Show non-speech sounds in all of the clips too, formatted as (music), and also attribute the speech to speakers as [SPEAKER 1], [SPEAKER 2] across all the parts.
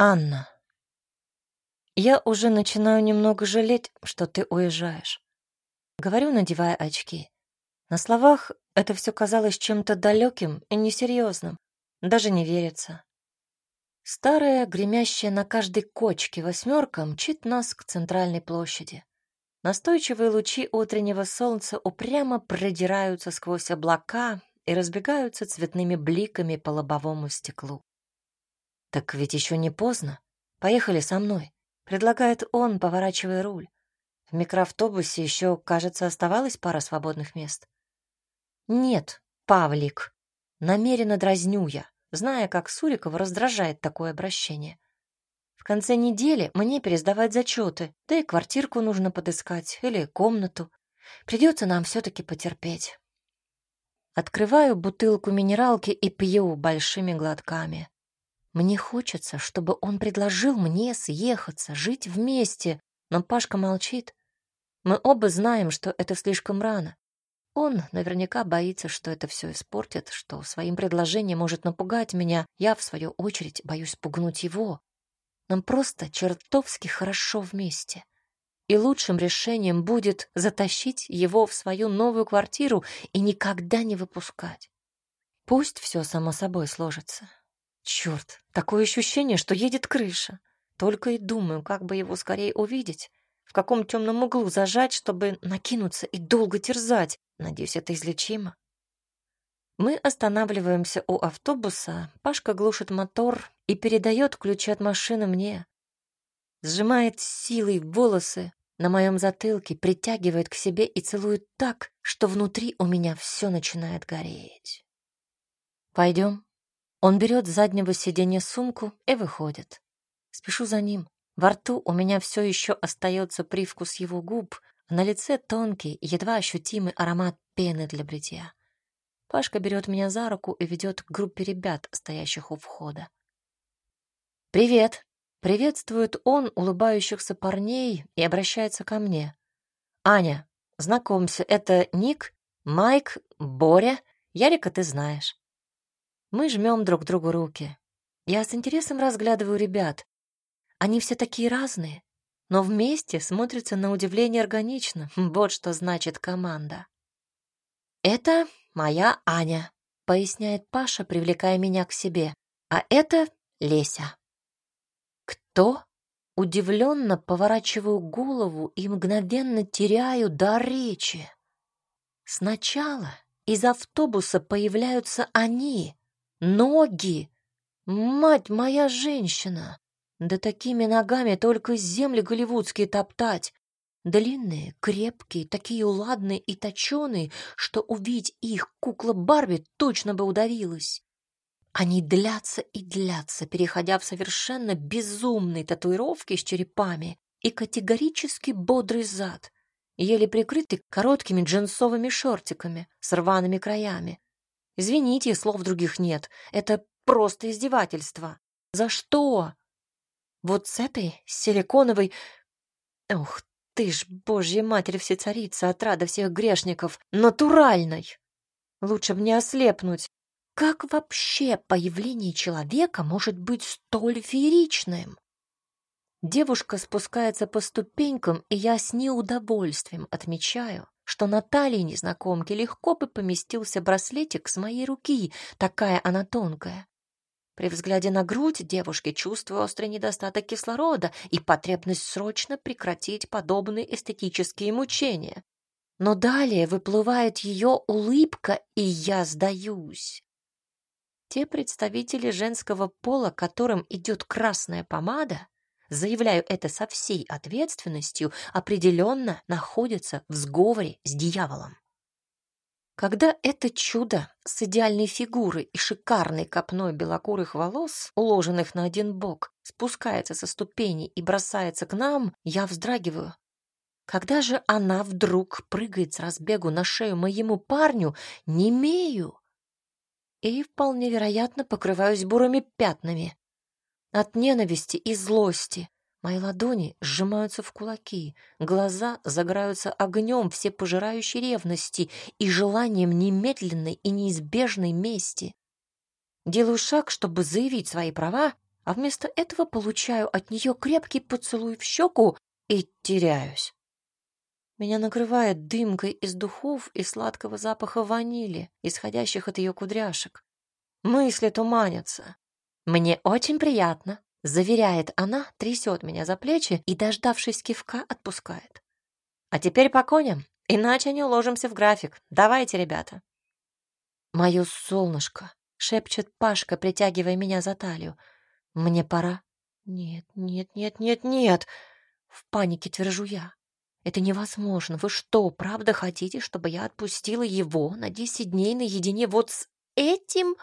[SPEAKER 1] Анна. Я уже начинаю немного жалеть, что ты уезжаешь. Говорю, надевая очки. На словах это все казалось чем-то далеким и несерьезным. Даже не верится. Старая, гремящая на каждой кочке восьмерка мчит нас к центральной площади. Настойчивые лучи утреннего солнца упрямо продираются сквозь облака и разбегаются цветными бликами по лобовому стеклу. «Так ведь еще не поздно. Поехали со мной», — предлагает он, поворачивая руль. В микроавтобусе еще, кажется, оставалось пара свободных мест. «Нет, Павлик», — намеренно дразню я, зная, как Сурикова раздражает такое обращение. В конце недели мне пересдавать зачеты, да и квартирку нужно подыскать или комнату. Придется нам все-таки потерпеть. Открываю бутылку минералки и пью большими глотками. Мне хочется, чтобы он предложил мне съехаться, жить вместе, но Пашка молчит. Мы оба знаем, что это слишком рано. Он наверняка боится, что это все испортит, что своим предложением может напугать меня. Я, в свою очередь, боюсь пугнуть его. Нам просто чертовски хорошо вместе. И лучшим решением будет затащить его в свою новую квартиру и никогда не выпускать. Пусть все само собой сложится. Черт, такое ощущение, что едет крыша. Только и думаю, как бы его скорее увидеть, в каком темном углу зажать, чтобы накинуться и долго терзать. Надеюсь, это излечимо. Мы останавливаемся у автобуса, Пашка глушит мотор и передает ключи от машины мне. Сжимает силой волосы на моем затылке, притягивает к себе и целует так, что внутри у меня все начинает гореть. Пойдем. Он берет с заднего сиденья сумку и выходит. Спешу за ним. Во рту у меня все еще остается привкус его губ, а на лице тонкий, едва ощутимый аромат пены для бритья. Пашка берет меня за руку и ведет к группе ребят, стоящих у входа. «Привет!» — приветствует он улыбающихся парней и обращается ко мне. «Аня, знакомься, это Ник, Майк, Боря. Ярика ты знаешь». Мы жмем друг другу руки. Я с интересом разглядываю ребят. Они все такие разные, но вместе смотрятся на удивление органично. (laughs) Вот что значит команда. «Это моя Аня», — поясняет Паша, привлекая меня к себе. «А это Леся». «Кто?» Удивленно поворачиваю голову и мгновенно теряю дар речи. Сначала из автобуса появляются они, Ноги! Мать моя женщина! Да такими ногами только земли голливудские топтать. Длинные, крепкие, такие ладные и точеные, что увидеть их кукла Барби точно бы удавилась. Они длятся и длятся, переходя в совершенно безумные татуировки с черепами и категорически бодрый зад, еле прикрытый короткими джинсовыми шортиками с рваными краями. Извините, слов других нет. Это просто издевательство. За что? Вот с этой силиконовой... Ух ты ж, божья матерь всецарица, отрада всех грешников, натуральной. Лучше б не ослепнуть. Как вообще появление человека может быть столь фееричным? Девушка спускается по ступенькам, и я с неудовольствием отмечаю, что на талии незнакомки легко бы поместился браслетик с моей руки, такая она тонкая. При взгляде на грудь девушки чувствую острый недостаток кислорода и потребность срочно прекратить подобные эстетические мучения. Но далее выплывает ее улыбка, и я сдаюсь. Те представители женского пола, которым идет красная помада, заявляю это со всей ответственностью, определенно находится в сговоре с дьяволом. Когда это чудо с идеальной фигурой и шикарной копной белокурых волос, уложенных на один бок, спускается со ступеней и бросается к нам, я вздрагиваю. Когда же она вдруг прыгает с разбегу на шею моему парню, не имею. И вполне вероятно покрываюсь бурыми пятнами. От ненависти и злости мои ладони сжимаются в кулаки, глаза загораются огнем всепожирающей ревности и желанием немедленной и неизбежной мести. Делаю шаг, чтобы заявить свои права, а вместо этого получаю от нее крепкий поцелуй в щеку и теряюсь. Меня накрывает дымкой из духов и сладкого запаха ванили, исходящих от ее кудряшек. Мысли туманятся. Мне очень приятно, заверяет она, трясет меня за плечи и, дождавшись кивка, отпускает. А теперь по коням, иначе не уложимся в график. Давайте, ребята. Мое солнышко, шепчет Пашка, притягивая меня за талию. Мне пора. Нет, нет, нет, нет, нет. В панике твержу я. Это невозможно. Вы что, правда хотите, чтобы я отпустила его на десять дней наедине вот с этим...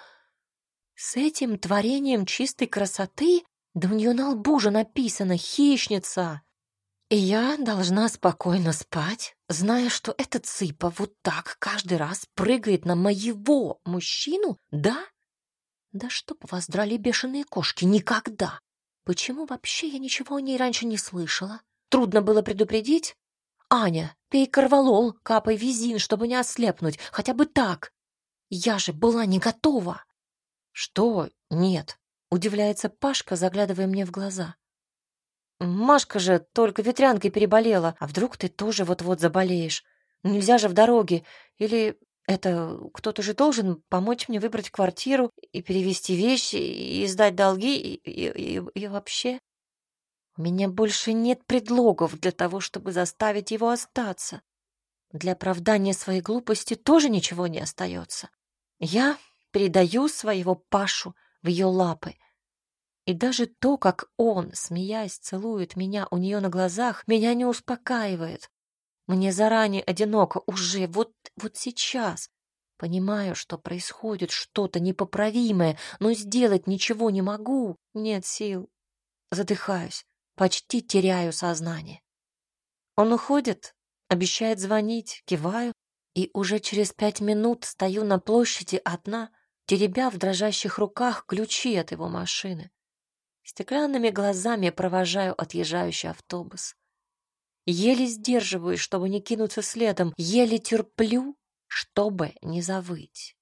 [SPEAKER 1] С этим творением чистой красоты? Да у нее на лбу же написано «хищница». И я должна спокойно спать, зная, что этот цыпа вот так каждый раз прыгает на моего мужчину, да? Да чтоб вас драли бешеные кошки, никогда! Почему вообще я ничего о ней раньше не слышала? Трудно было предупредить? Аня, пей корвалол, капай визин, чтобы не ослепнуть, хотя бы так. Я же была не готова. Что? Нет. Удивляется Пашка, заглядывая мне в глаза. Машка же только ветрянкой переболела, а вдруг ты тоже вот-вот заболеешь? Нельзя же в дороге. Или это кто-то же должен помочь мне выбрать квартиру и перевести вещи, и сдать долги, и, и, и, и вообще... У меня больше нет предлогов для того, чтобы заставить его остаться. Для оправдания своей глупости тоже ничего не остается. Я передаю своего Пашу в ее лапы. И даже то, как он, смеясь, целует меня у нее на глазах, меня не успокаивает. Мне заранее одиноко уже, вот, вот сейчас. Понимаю, что происходит что-то непоправимое, но сделать ничего не могу. Нет сил. Задыхаюсь. Почти теряю сознание. Он уходит, обещает звонить, киваю, и уже через пять минут стою на площади одна, теребя в дрожащих руках ключи от его машины. Стеклянными глазами провожаю отъезжающий автобус. Еле сдерживаюсь, чтобы не кинуться следом, еле терплю, чтобы не завыть.